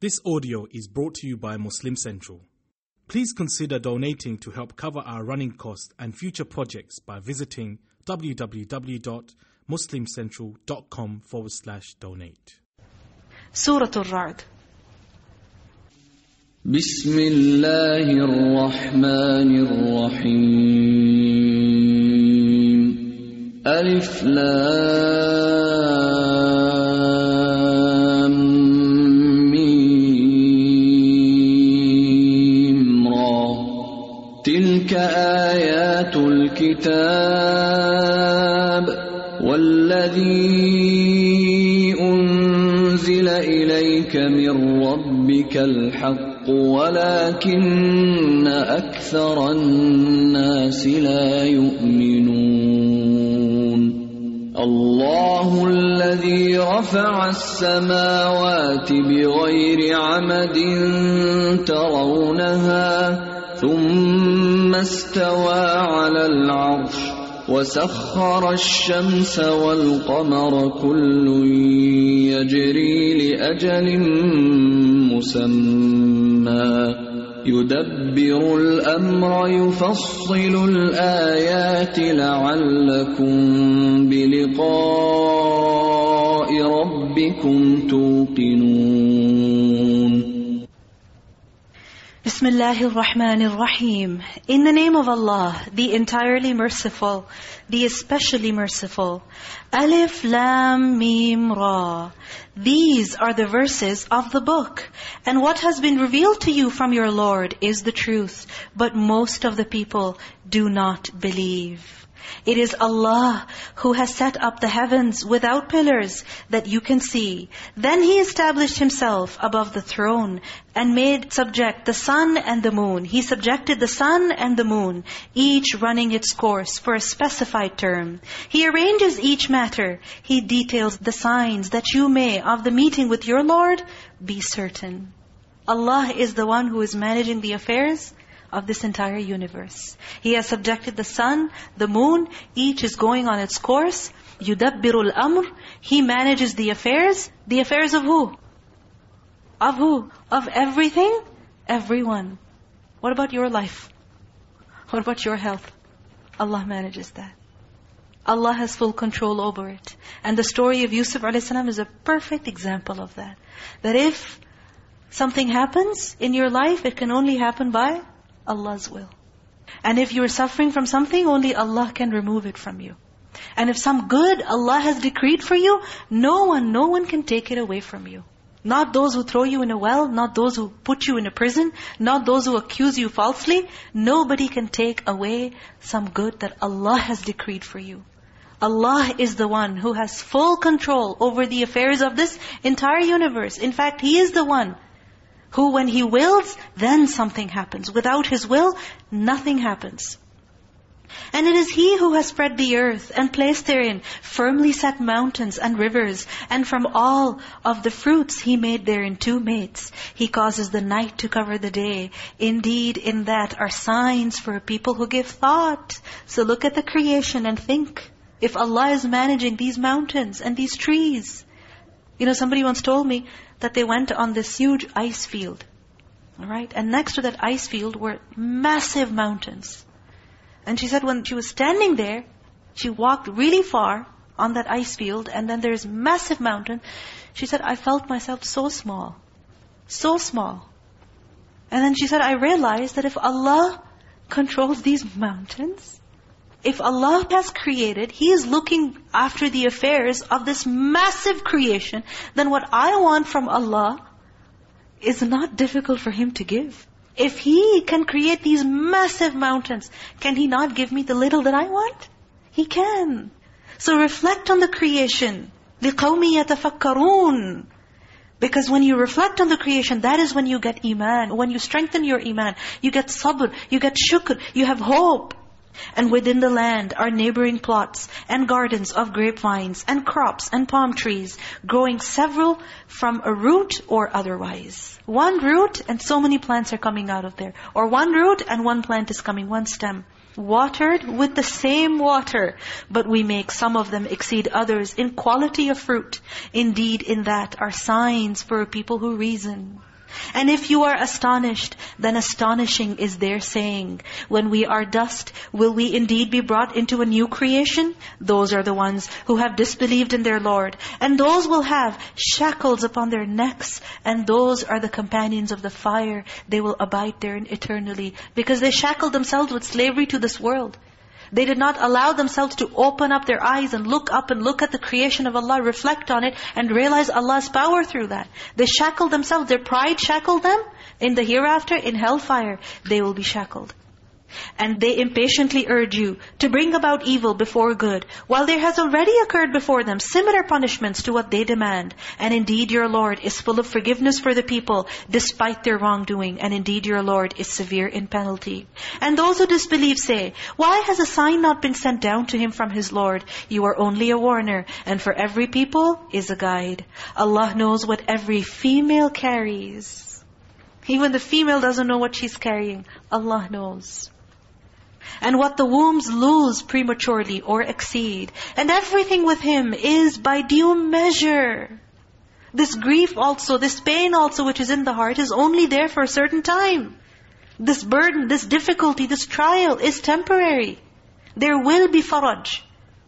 This audio is brought to you by Muslim Central. Please consider donating to help cover our running costs and future projects by visiting www.muslimcentral.com forward slash donate. Surah Al-Ra'd. بسم الله الرحمن الرحيم ألف لام الكتاب والذي أنزل إليك من ربك الحق ولكن أكثر الناس لا يؤمنون. الله الذي رفع السماوات بغير عمد ترونها ثم استوى على العرش وسخر الشمس والقمر كل يجري لأجل مسمى. يدبر الأمر يفصل الآيات لعلكم بلقاء ربكم توقنون. Bismillahir Rahmanir Rahim. In the name of Allah, the entirely merciful, the especially merciful. Alif Lam Mim Ra. These are the verses of the book. And what has been revealed to you from your Lord is the truth. But most of the people do not believe. It is Allah who has set up the heavens without pillars that you can see. Then He established Himself above the throne and made subject the sun and the moon. He subjected the sun and the moon, each running its course for a specified term. He arranges each matter. He details the signs that you may, of the meeting with your Lord, be certain. Allah is the one who is managing the affairs of this entire universe. He has subjected the sun, the moon, each is going on its course. يُدَبِّرُ الْأَمْرِ He manages the affairs. The affairs of who? Of who? Of everything? Everyone. What about your life? What about your health? Allah manages that. Allah has full control over it. And the story of Yusuf a.s. is a perfect example of that. That if something happens in your life, it can only happen by Allah's will. And if you're suffering from something, only Allah can remove it from you. And if some good Allah has decreed for you, no one, no one can take it away from you. Not those who throw you in a well, not those who put you in a prison, not those who accuse you falsely. Nobody can take away some good that Allah has decreed for you. Allah is the one who has full control over the affairs of this entire universe. In fact, He is the one who when He wills, then something happens. Without His will, nothing happens. And it is He who has spread the earth and placed therein firmly set mountains and rivers. And from all of the fruits He made therein two mates. He causes the night to cover the day. Indeed, in that are signs for people who give thought. So look at the creation and think. If Allah is managing these mountains and these trees. You know, somebody once told me that they went on this huge ice field. All right? And next to that ice field were massive mountains. And she said when she was standing there, she walked really far on that ice field, and then there's massive mountain. She said, I felt myself so small. So small. And then she said, I realized that if Allah controls these mountains, if Allah has created, He is looking after the affairs of this massive creation, then what I want from Allah is not difficult for Him to give. If He can create these massive mountains, can He not give me the little that I want? He can. So reflect on the creation. لِقَوْمِ يَتَفَكَّرُونَ Because when you reflect on the creation, that is when you get iman. When you strengthen your iman, you get sabr, you get shukr, you have hope. And within the land are neighboring plots and gardens of grapevines and crops and palm trees, growing several from a root or otherwise. One root and so many plants are coming out of there. Or one root and one plant is coming, one stem. watered with the same water, but we make some of them exceed others in quality of fruit. Indeed, in that are signs for people who reason. And if you are astonished, then astonishing is their saying. When we are dust, will we indeed be brought into a new creation? Those are the ones who have disbelieved in their Lord. And those will have shackles upon their necks. And those are the companions of the fire. They will abide therein eternally. Because they shackled themselves with slavery to this world. They did not allow themselves to open up their eyes and look up and look at the creation of Allah, reflect on it, and realize Allah's power through that. They shackled themselves. Their pride shackled them. In the hereafter, in hellfire, they will be shackled. And they impatiently urge you to bring about evil before good, while there has already occurred before them similar punishments to what they demand. And indeed your Lord is full of forgiveness for the people, despite their wrongdoing. And indeed your Lord is severe in penalty. And those who disbelieve say, Why has a sign not been sent down to him from his Lord? You are only a warner, and for every people is a guide. Allah knows what every female carries. Even the female doesn't know what she's carrying. Allah knows and what the wombs lose prematurely or exceed. And everything with Him is by due measure. This grief also, this pain also which is in the heart is only there for a certain time. This burden, this difficulty, this trial is temporary. There will be faraj.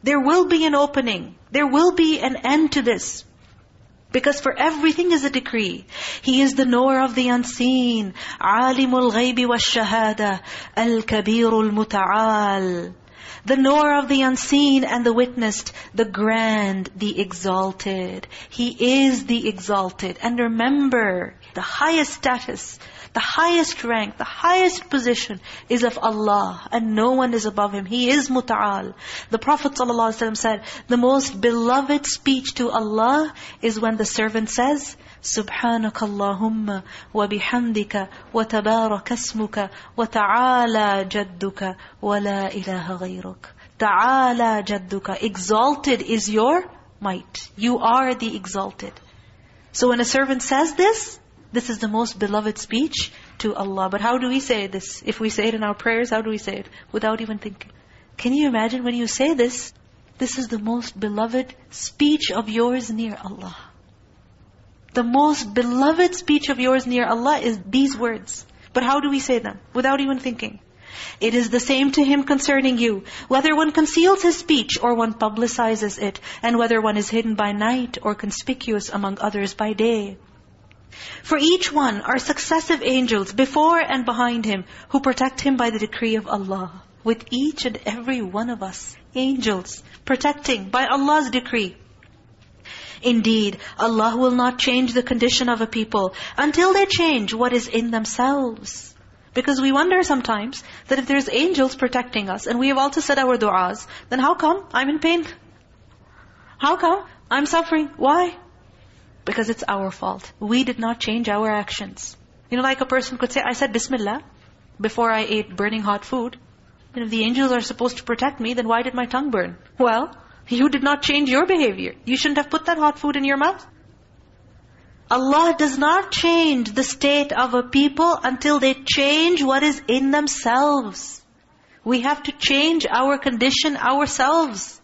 There will be an opening. There will be an end to this. Because for everything is a decree. He is the knower of the unseen. عَالِمُ الْغَيْبِ وَالشَّهَادَةِ الْكَبِيرُ الْمُتَعَالِ The knower of the unseen and the witnessed, the grand, the exalted. He is the exalted. And remember, the highest status the highest rank, the highest position is of Allah. And no one is above Him. He is muta'al. The Prophet ﷺ said, the most beloved speech to Allah is when the servant says, سبحانك اللهم وبحمدك وتبارك اسمك وتعالى جدك ولا إله غيرك تعالى جدك Exalted is your might. You are the exalted. So when a servant says this, this is the most beloved speech to Allah. But how do we say this? If we say it in our prayers, how do we say it? Without even thinking. Can you imagine when you say this, this is the most beloved speech of yours near Allah. The most beloved speech of yours near Allah is these words. But how do we say them? Without even thinking. It is the same to him concerning you, whether one conceals his speech or one publicizes it, and whether one is hidden by night or conspicuous among others by day. For each one are successive angels before and behind him who protect him by the decree of Allah. With each and every one of us, angels protecting by Allah's decree. Indeed, Allah will not change the condition of a people until they change what is in themselves. Because we wonder sometimes that if there's angels protecting us and we have also said our du'as, then how come I'm in pain? How come I'm suffering? Why? Because it's our fault. We did not change our actions. You know, like a person could say, I said Bismillah before I ate burning hot food. And if the angels are supposed to protect me, then why did my tongue burn? Well, you did not change your behavior. You shouldn't have put that hot food in your mouth. Allah does not change the state of a people until they change what is in themselves. We have to change our condition ourselves.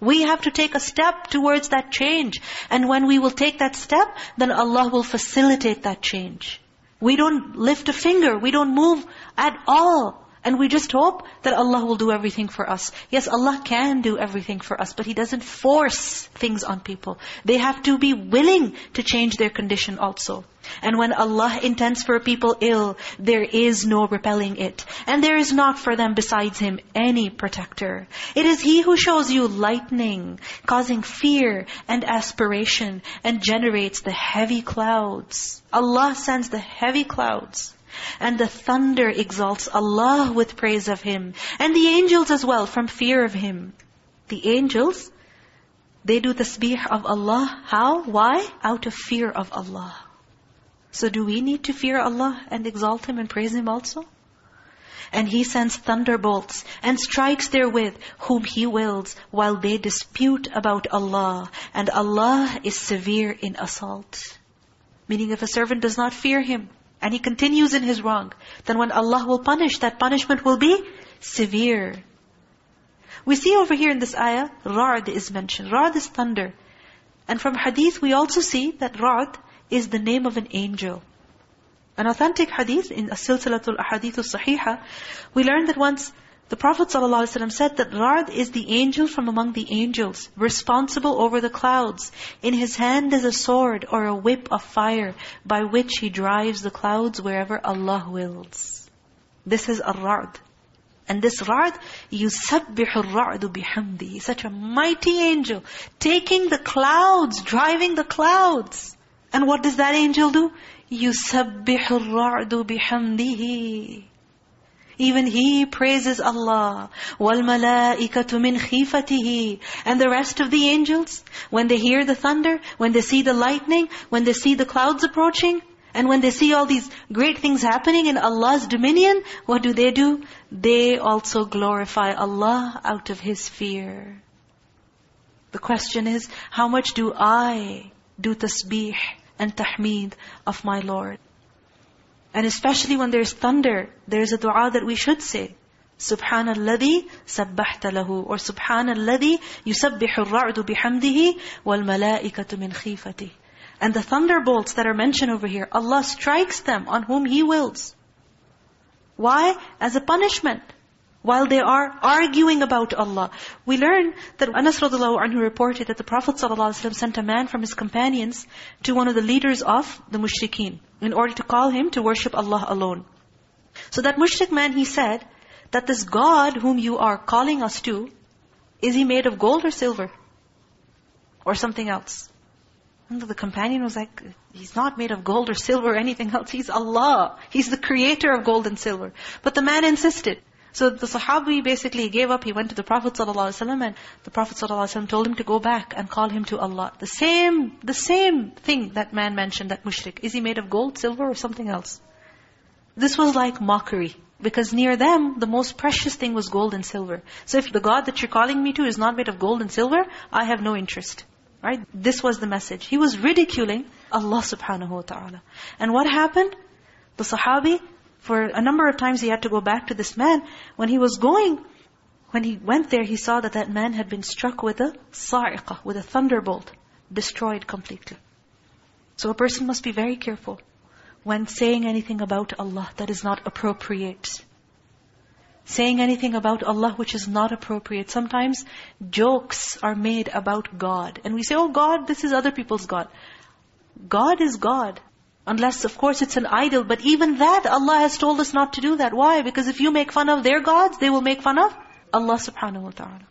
We have to take a step towards that change. And when we will take that step, then Allah will facilitate that change. We don't lift a finger. We don't move at all. And we just hope that Allah will do everything for us. Yes, Allah can do everything for us, but He doesn't force things on people. They have to be willing to change their condition also. And when Allah intends for people ill, there is no repelling it. And there is not for them besides Him any protector. It is He who shows you lightning, causing fear and aspiration, and generates the heavy clouds. Allah sends the heavy clouds. And the thunder exalts Allah with praise of Him. And the angels as well from fear of Him. The angels, they do the tasbih of Allah. How? Why? Out of fear of Allah. So do we need to fear Allah and exalt Him and praise Him also? And He sends thunderbolts and strikes therewith whom He wills while they dispute about Allah. And Allah is severe in assault. Meaning if a servant does not fear Him, and he continues in his wrong, then when Allah will punish, that punishment will be severe. We see over here in this ayah, Ra'd is mentioned. Ra'd is thunder. And from hadith, we also see that Ra'd is the name of an angel. An authentic hadith in As-Silsilatul Ahadith Sahiha, we learn that once the Prophet ﷺ said that Ra'd is the angel from among the angels, responsible over the clouds. In his hand is a sword or a whip of fire by which he drives the clouds wherever Allah wills. This is Ar-Ra'd. And this Ra'd, يُسَبِّحُ الرَّعْدُ بِحَمْدِهِ Such a mighty angel, taking the clouds, driving the clouds. And what does that angel do? يُسَبِّحُ الرَّعْدُ بِحَمْدِهِ even he praises Allah. وَالْمَلَائِكَةُ مِنْ خِيفَتِهِ And the rest of the angels, when they hear the thunder, when they see the lightning, when they see the clouds approaching, and when they see all these great things happening in Allah's dominion, what do they do? They also glorify Allah out of His fear. The question is, how much do I do tasbih and tahmeed of my Lord? And especially when there's thunder, there's a dua that we should say. سبحان الذي سبحت له or سبحان الذي يسبح الرعد بحمده والملائكة من خيفته and the thunderbolts that are mentioned over here Allah strikes them on whom He wills why? as a punishment while they are arguing about Allah. We learn that Anas radiallahu anhu reported that the Prophet ﷺ sent a man from his companions to one of the leaders of the mushrikeen in order to call him to worship Allah alone. So that mushrik man, he said, that this God whom you are calling us to, is he made of gold or silver? Or something else? And the companion was like, he's not made of gold or silver or anything else. He's Allah. He's the creator of gold and silver. But the man insisted. So the Sahabi basically gave up. He went to the Prophet ﷺ and the Prophet ﷺ told him to go back and call him to Allah. The same, the same thing that man mentioned, that mushrik. Is he made of gold, silver or something else? This was like mockery. Because near them, the most precious thing was gold and silver. So if the God that you're calling me to is not made of gold and silver, I have no interest. Right? This was the message. He was ridiculing Allah subhanahu wa ta'ala. And what happened? The Sahabi, for a number of times he had to go back to this man. When he was going, when he went there, he saw that that man had been struck with a sa'iqah, with a thunderbolt, destroyed completely. So a person must be very careful when saying anything about Allah that is not appropriate. Saying anything about Allah which is not appropriate. Sometimes jokes are made about God. And we say, oh God, this is other people's God. God is God. Unless, of course, it's an idol. But even that, Allah has told us not to do that. Why? Because if you make fun of their gods, they will make fun of Allah subhanahu wa ta'ala.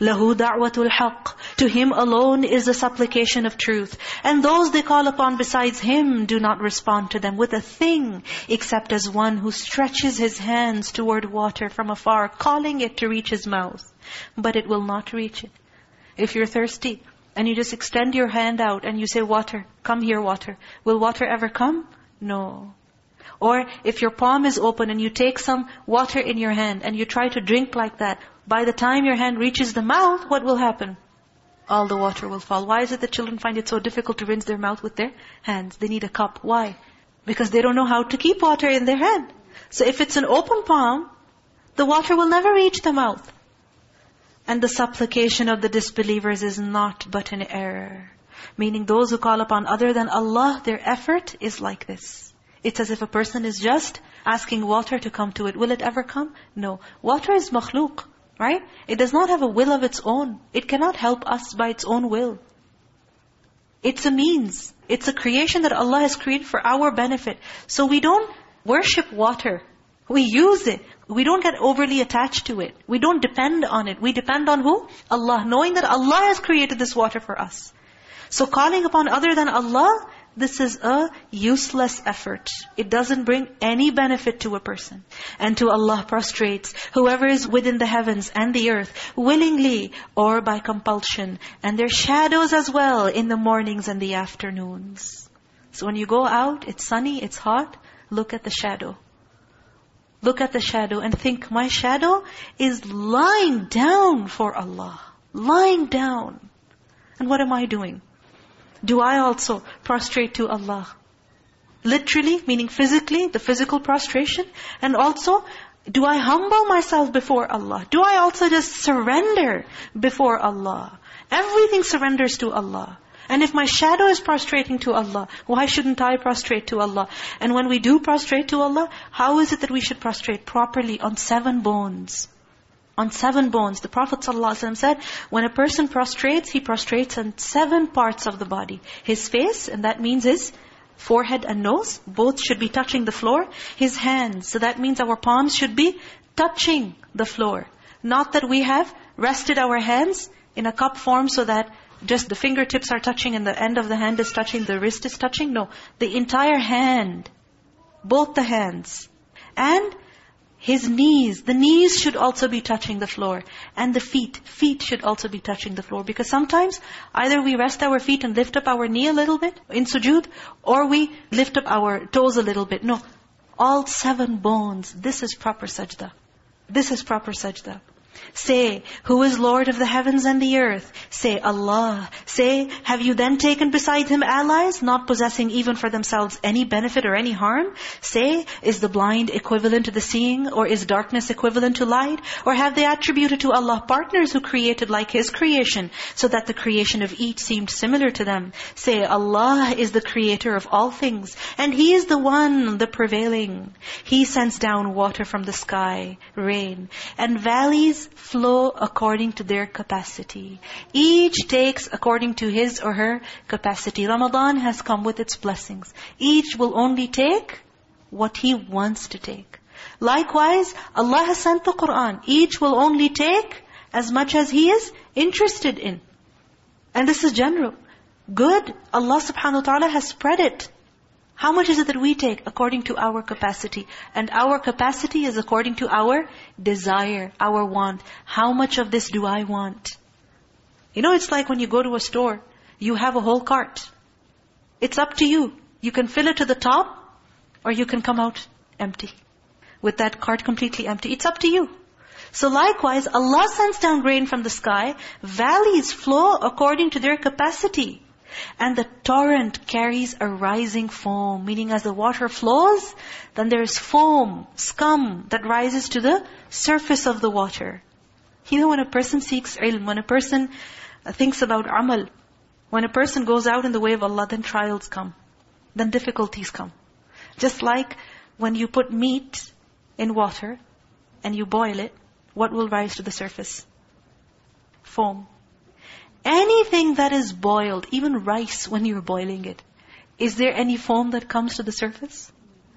لَهُ دَعْوَةُ الْحَقِّ To Him alone is the supplication of truth. And those they call upon besides Him do not respond to them with a thing, except as one who stretches his hands toward water from afar, calling it to reach his mouth. But it will not reach it. If you're thirsty, and you just extend your hand out and you say, water, come here water. Will water ever come? No. Or if your palm is open and you take some water in your hand and you try to drink like that, by the time your hand reaches the mouth, what will happen? All the water will fall. Why is it that children find it so difficult to rinse their mouth with their hands? They need a cup. Why? Because they don't know how to keep water in their hand. So if it's an open palm, the water will never reach the mouth. And the supplication of the disbelievers is not but an error. Meaning those who call upon other than Allah, their effort is like this. It's as if a person is just asking water to come to it. Will it ever come? No. Water is makhluk, right? It does not have a will of its own. It cannot help us by its own will. It's a means. It's a creation that Allah has created for our benefit. So we don't worship water. We use it. We don't get overly attached to it. We don't depend on it. We depend on who? Allah. Knowing that Allah has created this water for us. So calling upon other than Allah, this is a useless effort. It doesn't bring any benefit to a person. And to Allah prostrates whoever is within the heavens and the earth, willingly or by compulsion. And their shadows as well in the mornings and the afternoons. So when you go out, it's sunny, it's hot, look at the shadow. Look at the shadow and think, my shadow is lying down for Allah. Lying down. And what am I doing? Do I also prostrate to Allah? Literally, meaning physically, the physical prostration. And also, Do I humble myself before Allah? Do I also just surrender before Allah? Everything surrenders to Allah. And if my shadow is prostrating to Allah, why shouldn't I prostrate to Allah? And when we do prostrate to Allah, how is it that we should prostrate properly on seven bones? On seven bones. The Prophet ﷺ said, when a person prostrates, he prostrates on seven parts of the body. His face, and that means his forehead and nose, both should be touching the floor. His hands, so that means our palms should be touching the floor. Not that we have rested our hands in a cup form so that just the fingertips are touching and the end of the hand is touching, the wrist is touching. No, the entire hand, both the hands. And his knees, the knees should also be touching the floor. And the feet, feet should also be touching the floor. Because sometimes, either we rest our feet and lift up our knee a little bit in sujood, or we lift up our toes a little bit. No, all seven bones, this is proper sajda. This is proper sajda. Say, who is Lord of the heavens and the earth? Say, Allah. Say, have you then taken beside Him allies, not possessing even for themselves any benefit or any harm? Say, is the blind equivalent to the seeing, or is darkness equivalent to light? Or have they attributed to Allah partners who created like His creation, so that the creation of each seemed similar to them? Say, Allah is the creator of all things, and He is the one, the prevailing. He sends down water from the sky, rain, and valleys flow according to their capacity. Each takes according to his or her capacity. Ramadan has come with its blessings. Each will only take what he wants to take. Likewise, Allah has sent the Qur'an. Each will only take as much as he is interested in. And this is general. Good, Allah subhanahu wa ta'ala has spread it. How much is it that we take? According to our capacity. And our capacity is according to our desire, our want. How much of this do I want? You know, it's like when you go to a store, you have a whole cart. It's up to you. You can fill it to the top, or you can come out empty. With that cart completely empty. It's up to you. So likewise, Allah sends down grain from the sky. Valleys flow according to their capacity. And the torrent carries a rising foam, meaning as the water flows, then there is foam, scum that rises to the surface of the water. You know when a person seeks ilm, when a person thinks about amal, when a person goes out in the way of Allah, then trials come. Then difficulties come. Just like when you put meat in water and you boil it, what will rise to the surface? Foam. Anything that is boiled, even rice when you're boiling it, is there any foam that comes to the surface?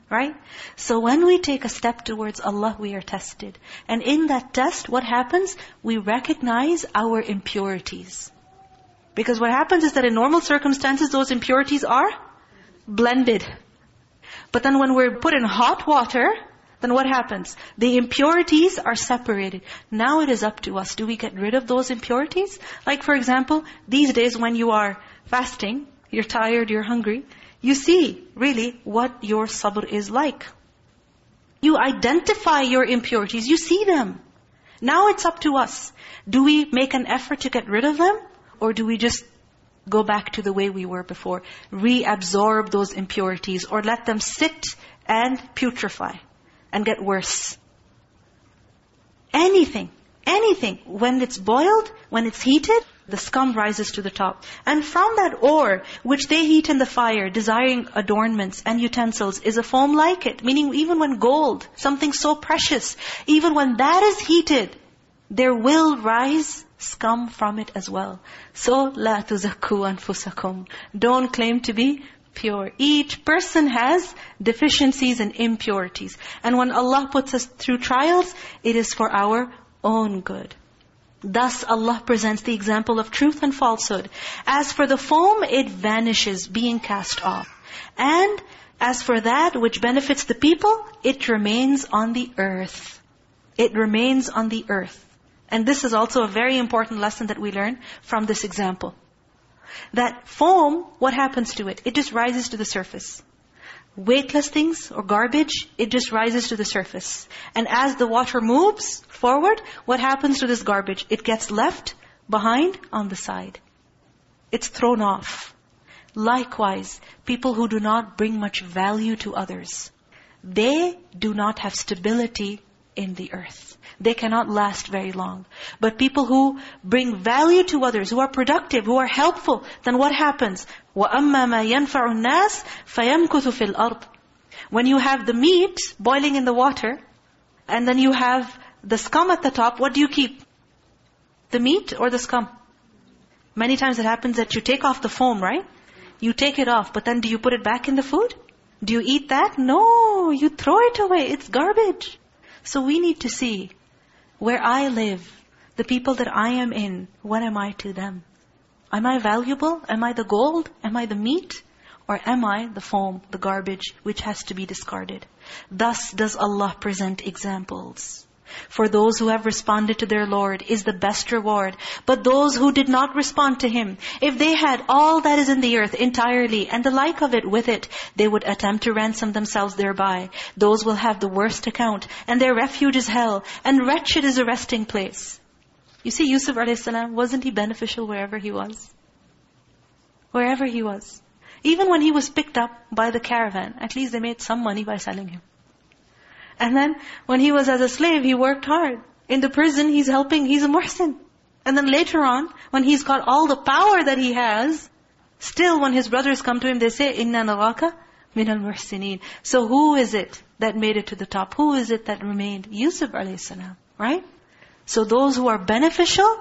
Right? So when we take a step towards Allah, we are tested. And in that test, what happens? We recognize our impurities. Because what happens is that in normal circumstances, those impurities are blended. But then when we're put in hot water, then what happens? The impurities are separated. Now it is up to us. Do we get rid of those impurities? Like for example, these days when you are fasting, you're tired, you're hungry, you see really what your sabr is like. You identify your impurities, you see them. Now it's up to us. Do we make an effort to get rid of them? Or do we just go back to the way we were before? Reabsorb those impurities or let them sit and putrefy and get worse. Anything, anything. When it's boiled, when it's heated, the scum rises to the top. And from that ore, which they heat in the fire, desiring adornments and utensils, is a foam like it. Meaning even when gold, something so precious, even when that is heated, there will rise scum from it as well. So, la tuzakku anfusakum. Don't claim to be pure. Each person has deficiencies and impurities. And when Allah puts us through trials, it is for our own good. Thus Allah presents the example of truth and falsehood. As for the foam, it vanishes, being cast off. And as for that which benefits the people, it remains on the earth. It remains on the earth. And this is also a very important lesson that we learn from this example. That foam, what happens to it? It just rises to the surface. Weightless things or garbage, it just rises to the surface. And as the water moves forward, what happens to this garbage? It gets left behind on the side. It's thrown off. Likewise, people who do not bring much value to others, they do not have stability in the earth They cannot last very long. But people who bring value to others, who are productive, who are helpful, then what happens? وَأَمَّا مَا يَنْفَعُ النَّاسِ فَيَمْكُثُ فِي الْأَرْضِ When you have the meat boiling in the water, and then you have the scum at the top, what do you keep? The meat or the scum? Many times it happens that you take off the foam, right? You take it off, but then do you put it back in the food? Do you eat that? No, you throw it away. It's garbage. So we need to see where I live, the people that I am in, what am I to them? Am I valuable? Am I the gold? Am I the meat? Or am I the foam, the garbage, which has to be discarded? Thus does Allah present examples. For those who have responded to their Lord is the best reward. But those who did not respond to Him, if they had all that is in the earth entirely and the like of it with it, they would attempt to ransom themselves thereby. Those will have the worst account, and their refuge is hell, and wretched is a resting place. You see, Yusuf a.s., wasn't he beneficial wherever he was? Wherever he was. Even when he was picked up by the caravan, at least they made some money by selling him. And then when he was as a slave, he worked hard. In the prison, he's helping, he's a muhsin. And then later on, when he's got all the power that he has, still when his brothers come to him, they say, إِنَّا نَرَاكَ مِنَ الْمُحْسِنِينَ So who is it that made it to the top? Who is it that remained? Yusuf a.s. Right? So those who are beneficial,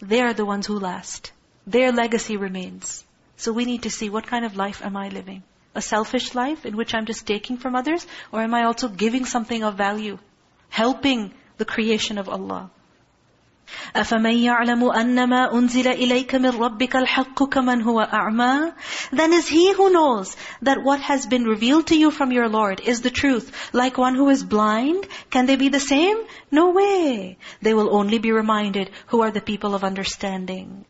they are the ones who last. Their legacy remains. So we need to see what kind of life am I living? A selfish life in which I'm just taking from others? Or am I also giving something of value? Helping the creation of Allah. أَفَمَنْ يَعْلَمُ أَنَّمَا أُنزِلَ إِلَيْكَ مِنْ رَبِّكَ الْحَقُّ كَمَنْ هُوَ أَعْمَى Then is he who knows that what has been revealed to you from your Lord is the truth, like one who is blind? Can they be the same? No way. They will only be reminded who are the people of understanding.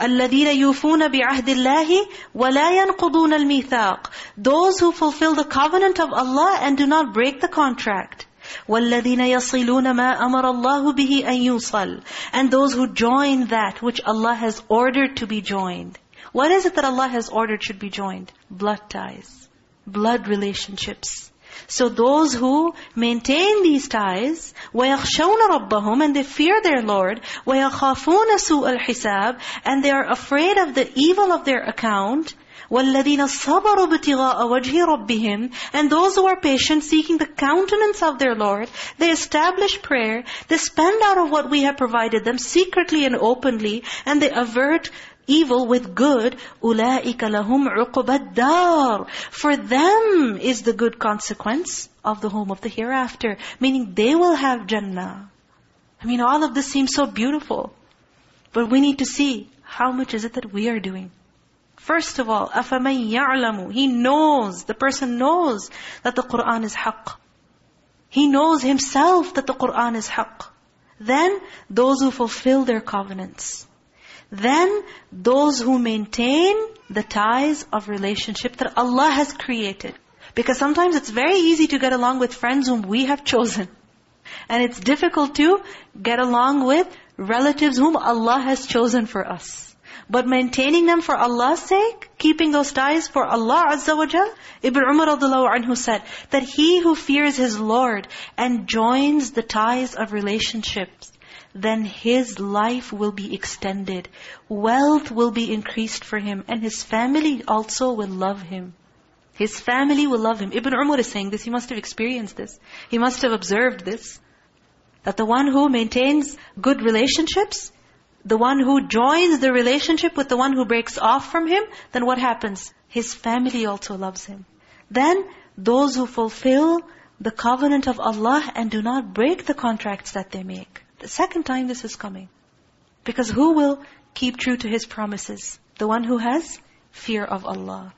الَّذِينَ يُوفُونَ بِعَهْدِ اللَّهِ وَلَا يَنْقُضُونَ الْمِيثَاقِ Those who fulfill the covenant of Allah and do not break the contract. وَالَّذِينَ يَصِلُونَ مَا أَمَرَ اللَّهُ بِهِ أَن يُوصَلْ And those who join that which Allah has ordered to be joined. What is it that Allah has ordered should be joined? Blood ties. Blood relationships. So those who maintain these ties, وَيَخْشَوْنَ رَبَّهُمْ And they fear their Lord, وَيَخَافُونَ سُوءَ الْحِسَابِ And they are afraid of the evil of their account, وَالَّذِينَ صَبَرُوا ابْتِغَاءَ وَجْهِ رَبِّهِمْ And those who are patient, seeking the countenance of their Lord, they establish prayer, they spend out of what we have provided them, secretly and openly, and they avert evil with good, أُولَٰئِكَ لَهُمْ عُقُبَ الدَّارِ For them is the good consequence of the home of the hereafter. Meaning they will have Jannah. I mean, all of this seems so beautiful. But we need to see, how much is it that we are doing? First of all, أَفَمَنْ يَعْلَمُ He knows, the person knows that the Qur'an is haqq. He knows himself that the Qur'an is haqq. Then, those who fulfill their covenants. Then those who maintain the ties of relationship that Allah has created. Because sometimes it's very easy to get along with friends whom we have chosen. And it's difficult to get along with relatives whom Allah has chosen for us. But maintaining them for Allah's sake, keeping those ties for Allah Azza wa Jal, Ibn Umar anhu said that he who fears his Lord and joins the ties of relationships, then his life will be extended. Wealth will be increased for him. And his family also will love him. His family will love him. Ibn Umar is saying this. He must have experienced this. He must have observed this. That the one who maintains good relationships, the one who joins the relationship with the one who breaks off from him, then what happens? His family also loves him. Then, those who fulfill the covenant of Allah and do not break the contracts that they make The second time this is coming. Because who will keep true to His promises? The one who has fear of Allah.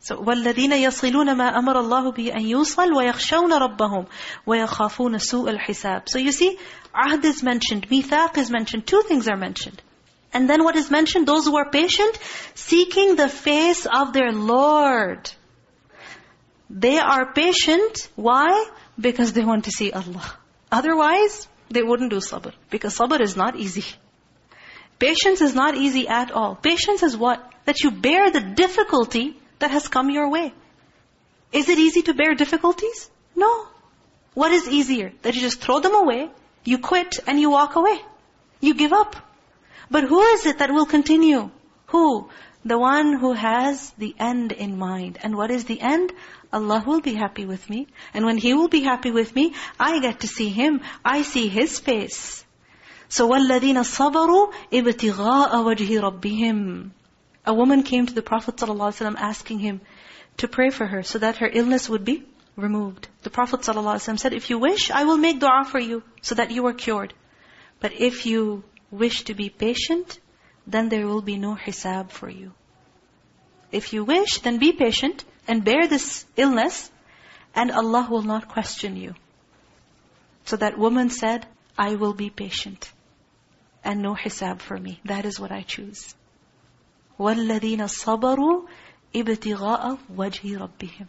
So, وَالَّذِينَ يَصِلُونَ مَا أَمَرَ اللَّهُ بِهِ أَن يُوصَلْ وَيَخْشَوْنَ رَبَّهُمْ وَيَخَافُونَ سُوءَ الْحِسَابِ So you see, ahd is mentioned, mithaq is mentioned, two things are mentioned. And then what is mentioned? Those who are patient, seeking the face of their Lord. They are patient. Why? Because they want to see Allah. Otherwise, they wouldn't do sabr. Because sabr is not easy. Patience is not easy at all. Patience is what? That you bear the difficulty that has come your way. Is it easy to bear difficulties? No. What is easier? That you just throw them away, you quit and you walk away. You give up. But who is it that will continue? Who? The one who has the end in mind. And what is the end? Allah will be happy with me. And when He will be happy with me, I get to see Him. I see His face. So وَالَّذِينَ صَبَرُوا إِبْتِغَاءَ وَجْهِ رَبِّهِمْ A woman came to the Prophet ﷺ asking him to pray for her so that her illness would be removed. The Prophet ﷺ said, if you wish, I will make dua for you so that you are cured. But if you wish to be patient, then there will be no hisab for you. If you wish, then be patient and bear this illness, and Allah will not question you. So that woman said, I will be patient, and no hisab for me. That is what I choose. وَالَّذِينَ صَبَرُوا إِبْتِغَاءَ وَجْهِ رَبِّهِمْ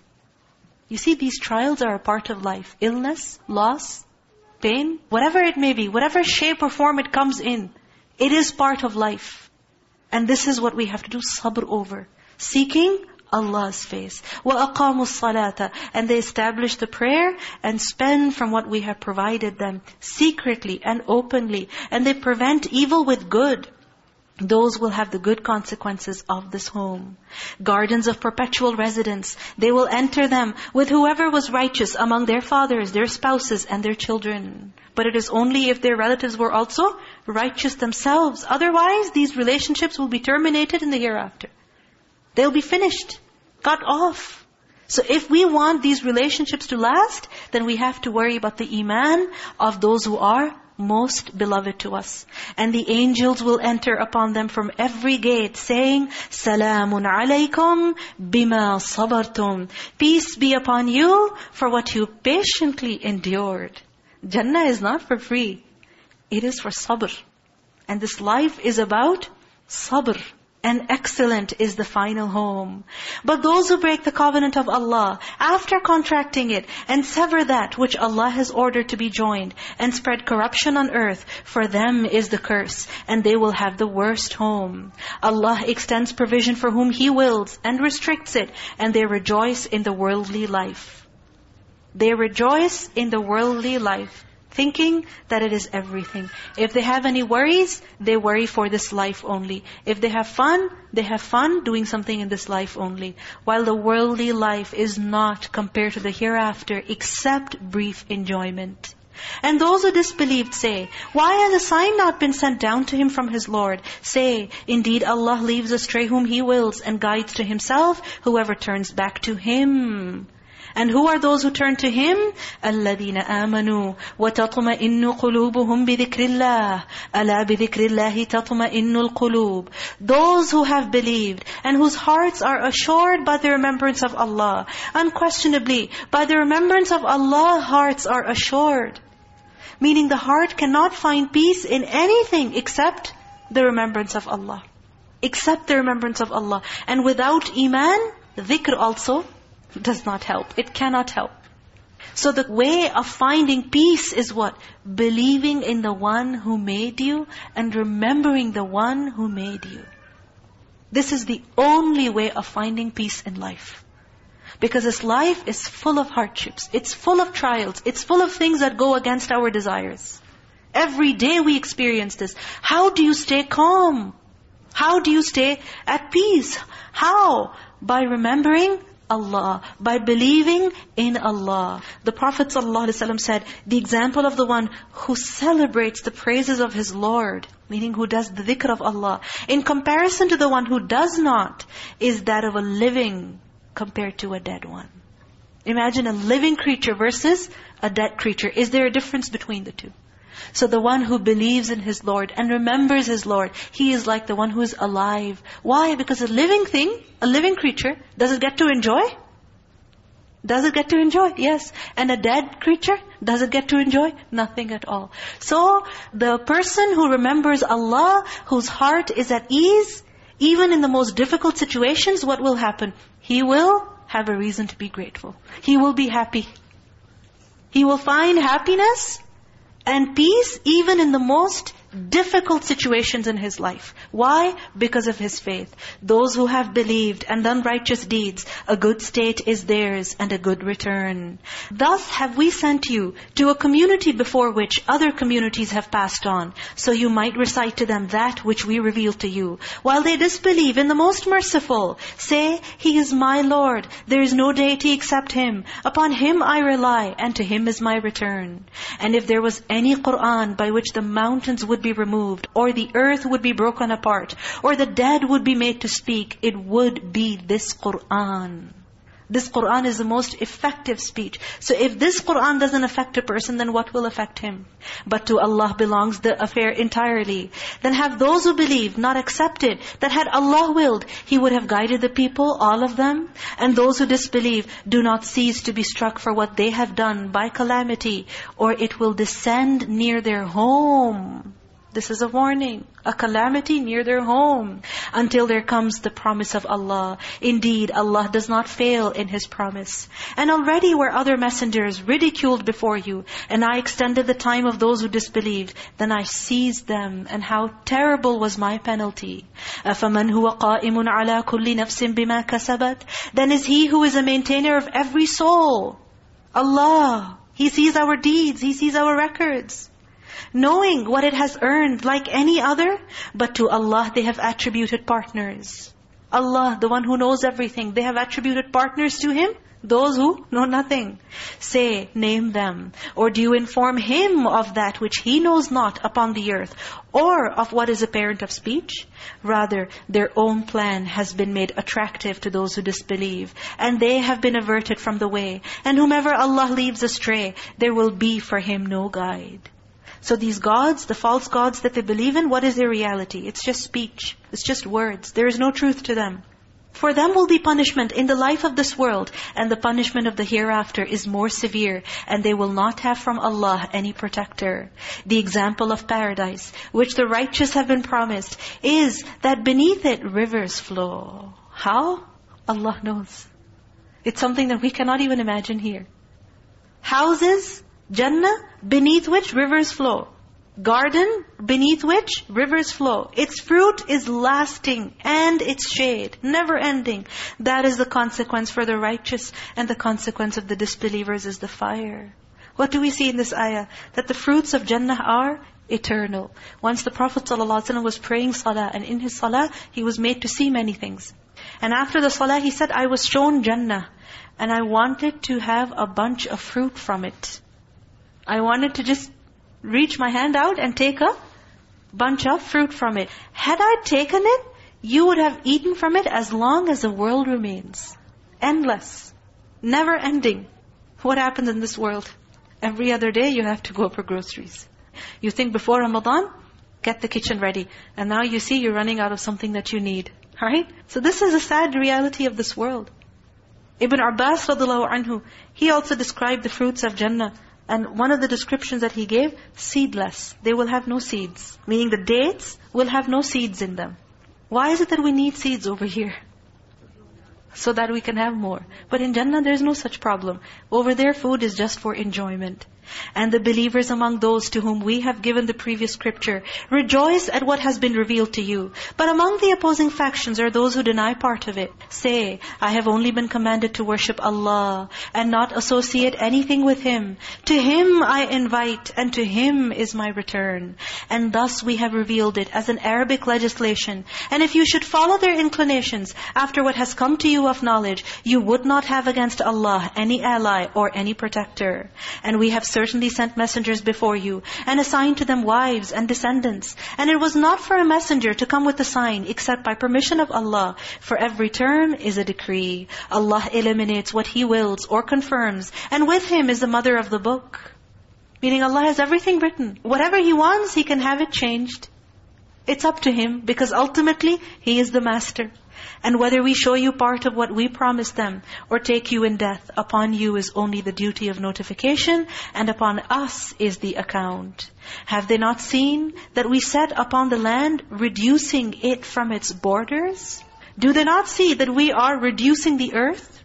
You see, these trials are a part of life. Illness, loss, pain, whatever it may be, whatever shape or form it comes in, it is part of life. And this is what we have to do sabr over. Seeking Allah's face. وَأَقَامُوا الصَّلَاةَ And they establish the prayer and spend from what we have provided them secretly and openly. And they prevent evil with good. Those will have the good consequences of this home. Gardens of perpetual residence. They will enter them with whoever was righteous among their fathers, their spouses, and their children. But it is only if their relatives were also righteous themselves. Otherwise, these relationships will be terminated in the hereafter. They'll be finished, cut off. So if we want these relationships to last, then we have to worry about the iman of those who are most beloved to us. And the angels will enter upon them from every gate saying, Salamun alaykum bima sabartum. Peace be upon you for what you patiently endured. Jannah is not for free. It is for sabr. And this life is about sabr. And excellent is the final home. But those who break the covenant of Allah, after contracting it, and sever that which Allah has ordered to be joined, and spread corruption on earth, for them is the curse, and they will have the worst home. Allah extends provision for whom He wills, and restricts it, and they rejoice in the worldly life. They rejoice in the worldly life thinking that it is everything. If they have any worries, they worry for this life only. If they have fun, they have fun doing something in this life only. While the worldly life is not compared to the hereafter except brief enjoyment. And those who disbelieved say, Why has a sign not been sent down to him from his Lord? Say, Indeed Allah leaves astray whom He wills and guides to Himself whoever turns back to Him. And who are those who turn to Him? الَّذِينَ آمَنُوا وَتَطْمَئِنُّ قُلُوبُهُمْ بِذِكْرِ اللَّهِ أَلَا بِذِكْرِ اللَّهِ تَطْمَئِنُّ الْقُلُوبِ Those who have believed and whose hearts are assured by the remembrance of Allah. Unquestionably, by the remembrance of Allah, hearts are assured. Meaning the heart cannot find peace in anything except the remembrance of Allah. Except the remembrance of Allah. And without iman, dhikr also does not help. It cannot help. So the way of finding peace is what? Believing in the one who made you and remembering the one who made you. This is the only way of finding peace in life. Because this life is full of hardships. It's full of trials. It's full of things that go against our desires. Every day we experience this. How do you stay calm? How do you stay at peace? How? By remembering Allah, by believing in Allah. The Prophet ﷺ said, the example of the one who celebrates the praises of his Lord, meaning who does the dhikr of Allah, in comparison to the one who does not, is that of a living compared to a dead one. Imagine a living creature versus a dead creature. Is there a difference between the two? So the one who believes in his Lord and remembers his Lord, he is like the one who is alive. Why? Because a living thing, a living creature, does it get to enjoy? Does it get to enjoy? Yes. And a dead creature, does it get to enjoy? Nothing at all. So the person who remembers Allah, whose heart is at ease, even in the most difficult situations, what will happen? He will have a reason to be grateful. He will be happy. He will find happiness and peace even in the most difficult situations in his life. Why? Because of his faith. Those who have believed and done righteous deeds, a good state is theirs and a good return. Thus have we sent you to a community before which other communities have passed on, so you might recite to them that which we revealed to you. While they disbelieve in the most merciful, say, He is my Lord, there is no deity except Him. Upon Him I rely, and to Him is my return. And if there was any Qur'an by which the mountains would be removed, or the earth would be broken apart, or the dead would be made to speak, it would be this Qur'an. This Qur'an is the most effective speech. So if this Qur'an doesn't affect a person, then what will affect him? But to Allah belongs the affair entirely. Then have those who believe not accepted that had Allah willed, He would have guided the people, all of them. And those who disbelieve, do not cease to be struck for what they have done by calamity, or it will descend near their home. This is a warning, a calamity near their home until there comes the promise of Allah. Indeed, Allah does not fail in His promise. And already were other messengers ridiculed before you, and I extended the time of those who disbelieved. Then I seized them, and how terrible was my penalty. أَفَمَنْ هُوَ قَائِمٌ عَلَى كُلِّ نَفْسٍ بِمَا كَسَبَتْ Then is He who is a maintainer of every soul. Allah, He sees our deeds, He sees our records knowing what it has earned like any other, but to Allah they have attributed partners. Allah, the one who knows everything, they have attributed partners to Him, those who know nothing. Say, name them. Or do you inform Him of that which He knows not upon the earth, or of what is apparent of speech? Rather, their own plan has been made attractive to those who disbelieve, and they have been averted from the way. And whomever Allah leaves astray, there will be for him no guide. So these gods, the false gods that they believe in, what is their reality? It's just speech. It's just words. There is no truth to them. For them will be punishment in the life of this world, and the punishment of the hereafter is more severe, and they will not have from Allah any protector. The example of paradise, which the righteous have been promised, is that beneath it rivers flow. How? Allah knows. It's something that we cannot even imagine here. Houses Jannah, beneath which rivers flow. Garden, beneath which rivers flow. Its fruit is lasting and its shade, never ending. That is the consequence for the righteous and the consequence of the disbelievers is the fire. What do we see in this ayah? That the fruits of Jannah are eternal. Once the Prophet ﷺ was praying salah and in his salah, he was made to see many things. And after the salah, he said, I was shown Jannah and I wanted to have a bunch of fruit from it. I wanted to just reach my hand out and take a bunch of fruit from it. Had I taken it, you would have eaten from it as long as the world remains. Endless. Never ending. What happens in this world? Every other day you have to go for groceries. You think before Ramadan, get the kitchen ready. And now you see you're running out of something that you need. Right? So this is a sad reality of this world. Ibn Abbas radiallahu anhu, he also described the fruits of Jannah and one of the descriptions that he gave, seedless. They will have no seeds. Meaning the dates will have no seeds in them. Why is it that we need seeds over here? So that we can have more. But in Jannah, there's no such problem. Over there, food is just for enjoyment. And the believers among those to whom we have given the previous scripture, rejoice at what has been revealed to you. But among the opposing factions are those who deny part of it. Say, I have only been commanded to worship Allah and not associate anything with Him. To Him I invite and to Him is my return. And thus we have revealed it as an Arabic legislation. And if you should follow their inclinations after what has come to you of knowledge, you would not have against Allah any ally or any protector. And we have certainly sent messengers before you and assigned to them wives and descendants. And it was not for a messenger to come with a sign except by permission of Allah. For every term is a decree. Allah eliminates what He wills or confirms. And with Him is the mother of the book. Meaning Allah has everything written. Whatever He wants, He can have it changed. It's up to Him because ultimately He is the master. And whether we show you part of what we promised them or take you in death, upon you is only the duty of notification and upon us is the account. Have they not seen that we set upon the land reducing it from its borders? Do they not see that we are reducing the earth?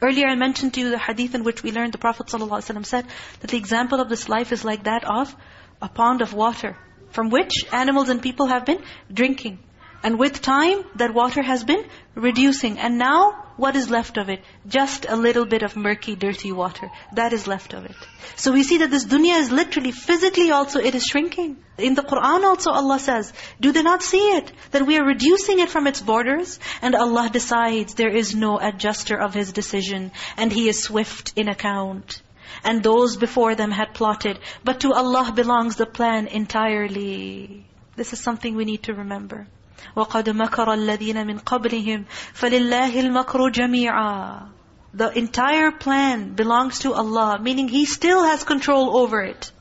Earlier I mentioned to you the hadith in which we learned the Prophet ﷺ said that the example of this life is like that of a pond of water from which animals and people have been drinking. And with time, that water has been reducing. And now, what is left of it? Just a little bit of murky, dirty water. That is left of it. So we see that this dunya is literally, physically also, it is shrinking. In the Qur'an also Allah says, do they not see it? That we are reducing it from its borders? And Allah decides there is no adjuster of His decision. And He is swift in account. And those before them had plotted. But to Allah belongs the plan entirely. This is something we need to remember. وَقَدْ مَكَرَ الَّذِينَ مِنْ قَبْلِهِمْ فَلِلَّهِ الْمَكْرُ جَمِيعًا The entire plan belongs to Allah, meaning He still has control over it.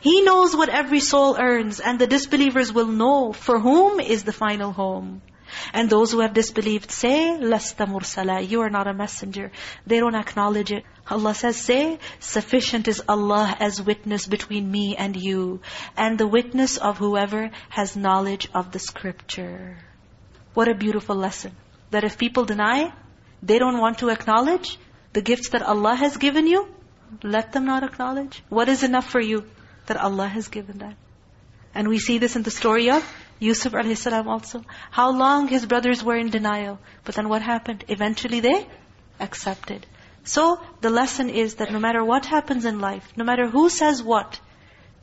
He knows what every soul earns, and the disbelievers will know for whom is the final home. And those who have disbelieved say, لَسْتَ مُرْسَلًا You are not a messenger. They don't acknowledge it. Allah says, say, sufficient is Allah as witness between me and you, and the witness of whoever has knowledge of the scripture. What a beautiful lesson. That if people deny, they don't want to acknowledge the gifts that Allah has given you, let them not acknowledge. What is enough for you? That Allah has given that. And we see this in the story of Yusuf a.s. also. How long his brothers were in denial. But then what happened? Eventually they accepted. So the lesson is that no matter what happens in life, no matter who says what,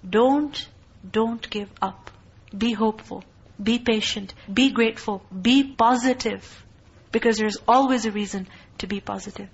don't, don't give up. Be hopeful. Be patient. Be grateful. Be positive. Because there's always a reason to be positive.